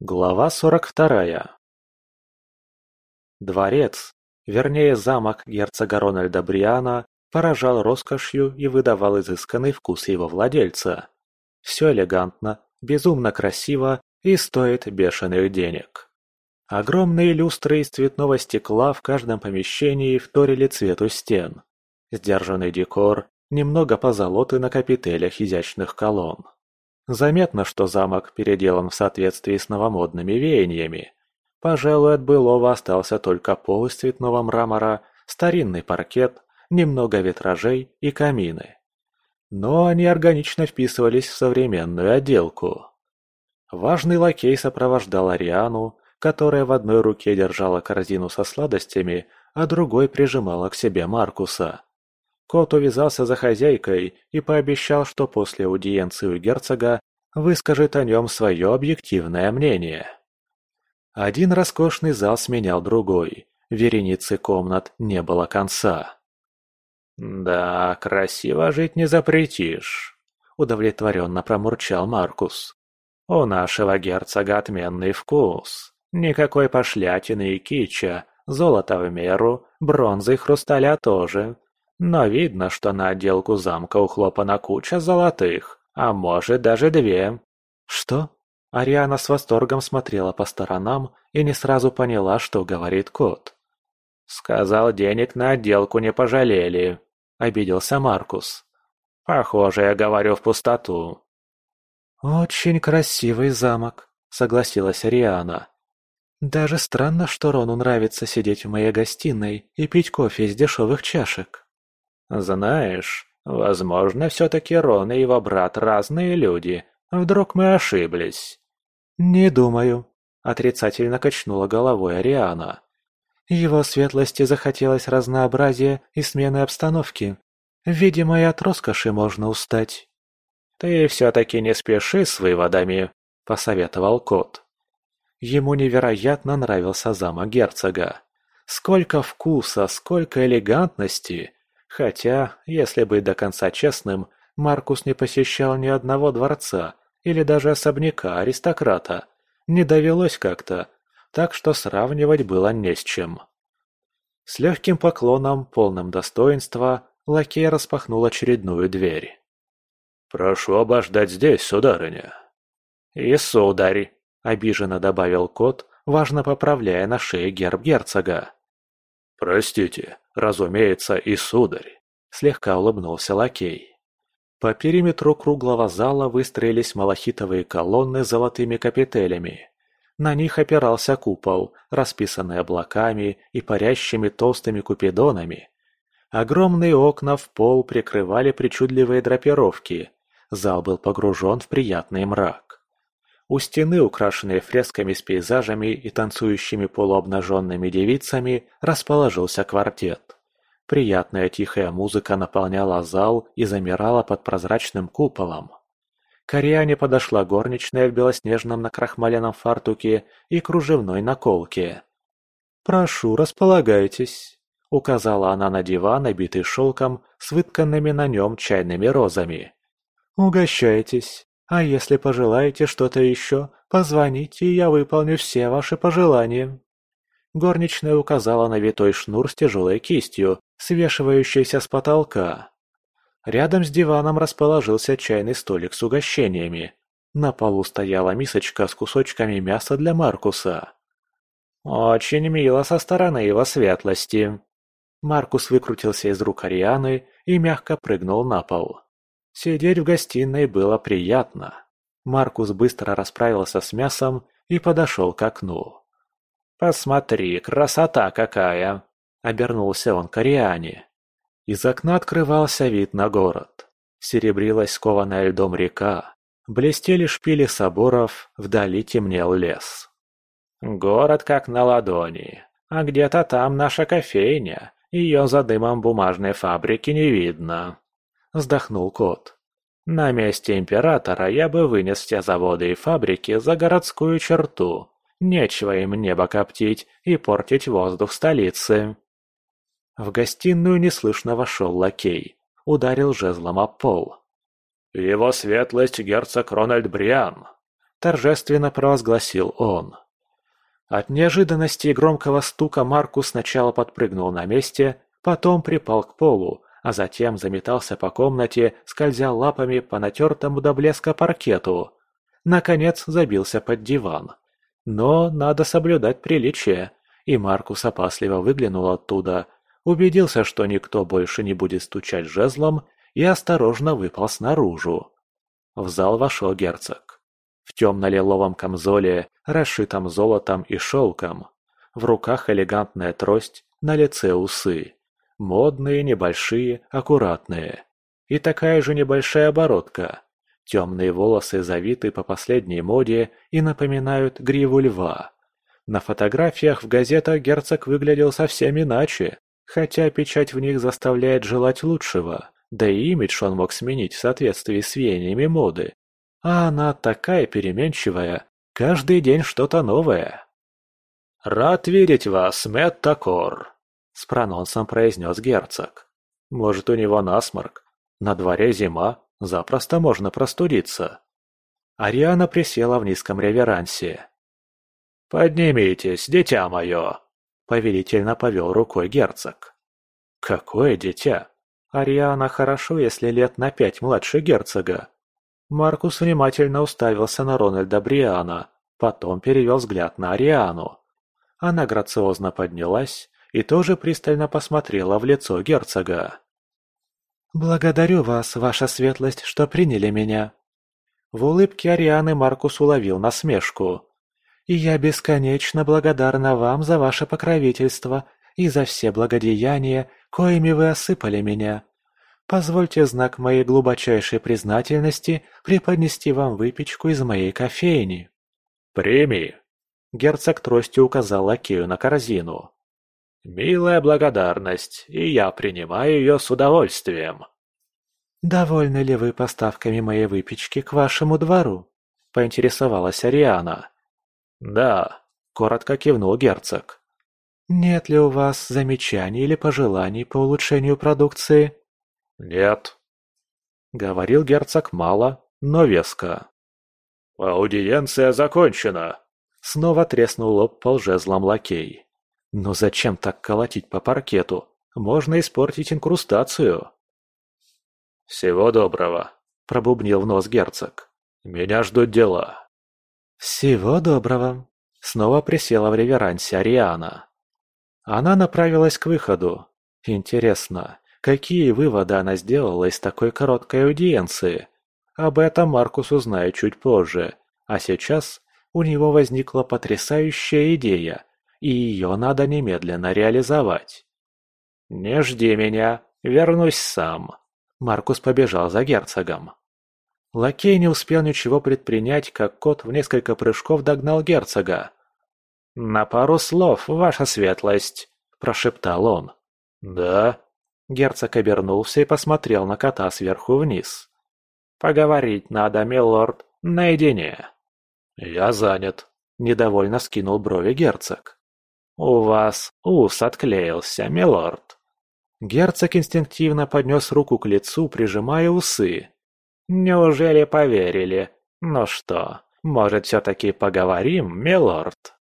Глава сорок вторая Дворец, вернее замок герцога Рональда Бриана, поражал роскошью и выдавал изысканный вкус его владельца. Все элегантно, безумно красиво и стоит бешеных денег. Огромные люстры из цветного стекла в каждом помещении вторили цвету стен. Сдержанный декор, немного позолоты на капителях изящных колонн. Заметно, что замок переделан в соответствии с новомодными веяниями. Пожалуй, от былого остался только пол из цветного мрамора, старинный паркет, немного витражей и камины. Но они органично вписывались в современную отделку. Важный лакей сопровождал Ариану, которая в одной руке держала корзину со сладостями, а другой прижимала к себе Маркуса. Кот увязался за хозяйкой и пообещал, что после аудиенции у герцога выскажет о нем свое объективное мнение. Один роскошный зал сменял другой, вереницы комнат не было конца. «Да, красиво жить не запретишь», — удовлетворенно промурчал Маркус. «У нашего герцога отменный вкус. Никакой пошлятины и кича, золота в меру, бронзы и хрусталя тоже. Но видно, что на отделку замка ухлопана куча золотых, а может даже две. Что? Ариана с восторгом смотрела по сторонам и не сразу поняла, что говорит кот. «Сказал, денег на отделку не пожалели», — обиделся Маркус. «Похоже, я говорю в пустоту». «Очень красивый замок», — согласилась Ариана. «Даже странно, что Рону нравится сидеть в моей гостиной и пить кофе из дешевых чашек». «Знаешь, возможно, все-таки Рон и его брат разные люди. Вдруг мы ошиблись?» «Не думаю», — отрицательно качнула головой Ариана. «Его светлости захотелось разнообразия и смены обстановки. Видимо, и от роскоши можно устать». «Ты все-таки не спеши с выводами», — посоветовал кот. Ему невероятно нравился замок герцога. Сколько вкуса, сколько элегантности, Хотя, если быть до конца честным, Маркус не посещал ни одного дворца или даже особняка аристократа. Не довелось как-то, так что сравнивать было не с чем. С легким поклоном, полным достоинства, лакей распахнул очередную дверь. «Прошу обождать здесь, сударыня». «И сударь», — обиженно добавил кот, важно поправляя на шее герб герцога. «Простите, разумеется, и сударь», – слегка улыбнулся лакей. По периметру круглого зала выстроились малахитовые колонны с золотыми капителями. На них опирался купол, расписанный облаками и парящими толстыми купидонами. Огромные окна в пол прикрывали причудливые драпировки. Зал был погружен в приятный мрак. У стены, украшенной фресками с пейзажами и танцующими полуобнаженными девицами, расположился квартет. Приятная тихая музыка наполняла зал и замирала под прозрачным куполом. К Ариане подошла горничная в белоснежном накрахмаленном фартуке и кружевной наколке. «Прошу, располагайтесь», — указала она на диван, обитый шелком, с вытканными на нем чайными розами. «Угощайтесь. А если пожелаете что-то еще, позвоните, и я выполню все ваши пожелания». Горничная указала на витой шнур с тяжелой кистью, свешивающейся с потолка. Рядом с диваном расположился чайный столик с угощениями. На полу стояла мисочка с кусочками мяса для Маркуса. «Очень мило со стороны его светлости». Маркус выкрутился из рук Арианы и мягко прыгнул на пол. Сидеть в гостиной было приятно. Маркус быстро расправился с мясом и подошел к окну. «Посмотри, красота какая!» — обернулся он к Ариане. Из окна открывался вид на город. Серебрилась скованная льдом река, блестели шпили соборов, вдали темнел лес. «Город как на ладони, а где-то там наша кофейня, ее за дымом бумажной фабрики не видно», — вздохнул кот. «На месте императора я бы вынес все заводы и фабрики за городскую черту. Нечего им небо коптить и портить воздух столицы». В гостиную неслышно вошел лакей. Ударил жезлом о пол. «Его светлость герцог Рональд Бриан!» – торжественно провозгласил он. От неожиданности и громкого стука Маркус сначала подпрыгнул на месте, потом припал к полу, а затем заметался по комнате, скользя лапами по натертому до блеска паркету. Наконец забился под диван. Но надо соблюдать приличие, и Маркус опасливо выглянул оттуда, убедился, что никто больше не будет стучать жезлом, и осторожно выпал снаружи. В зал вошел герцог. В темно-лиловом камзоле, расшитом золотом и шелком. В руках элегантная трость, на лице усы. Модные, небольшие, аккуратные. И такая же небольшая оборотка. Темные волосы завиты по последней моде и напоминают гриву льва. На фотографиях в газетах герцог выглядел совсем иначе, хотя печать в них заставляет желать лучшего, да и имидж он мог сменить в соответствии с веяниями моды. А она такая переменчивая, каждый день что-то новое. «Рад видеть вас, Мэтт Такор», с прононсом произнес герцог. «Может, у него насморк? На дворе зима, запросто можно простудиться». Ариана присела в низком реверансе. «Поднимитесь, дитя мое!» — повелительно повел рукой герцог. «Какое дитя? Ариана хорошо, если лет на пять младше герцога». Маркус внимательно уставился на Рональда Бриана, потом перевел взгляд на Ариану. Она грациозно поднялась, и тоже пристально посмотрела в лицо герцога. «Благодарю вас, ваша светлость, что приняли меня». В улыбке Арианы Маркус уловил насмешку. «И я бесконечно благодарна вам за ваше покровительство и за все благодеяния, коими вы осыпали меня. Позвольте знак моей глубочайшей признательности преподнести вам выпечку из моей кофейни». «Прими!» Герцог тростью указал лакею на корзину. «Милая благодарность, и я принимаю ее с удовольствием». «Довольны ли вы поставками моей выпечки к вашему двору?» – поинтересовалась Ариана. «Да», – коротко кивнул герцог. «Нет ли у вас замечаний или пожеланий по улучшению продукции?» «Нет», — говорил герцог мало, но веско. «Аудиенция закончена!» Снова треснул лоб по лжезлом лакей. Но зачем так колотить по паркету? Можно испортить инкрустацию. «Всего доброго», – пробубнил в нос герцог. «Меня ждут дела». «Всего доброго», – снова присела в реверансе Ариана. Она направилась к выходу. Интересно, какие выводы она сделала из такой короткой аудиенции? Об этом Маркус узнает чуть позже, а сейчас у него возникла потрясающая идея – и ее надо немедленно реализовать. «Не жди меня, вернусь сам», — Маркус побежал за герцогом. Лакей не успел ничего предпринять, как кот в несколько прыжков догнал герцога. «На пару слов, ваша светлость», — прошептал он. «Да?» Герцог обернулся и посмотрел на кота сверху вниз. «Поговорить надо, милорд, наедине». «Я занят», — недовольно скинул брови герцог. «У вас ус отклеился, милорд». Герцог инстинктивно поднес руку к лицу, прижимая усы. «Неужели поверили? Ну что, может, все-таки поговорим, милорд?»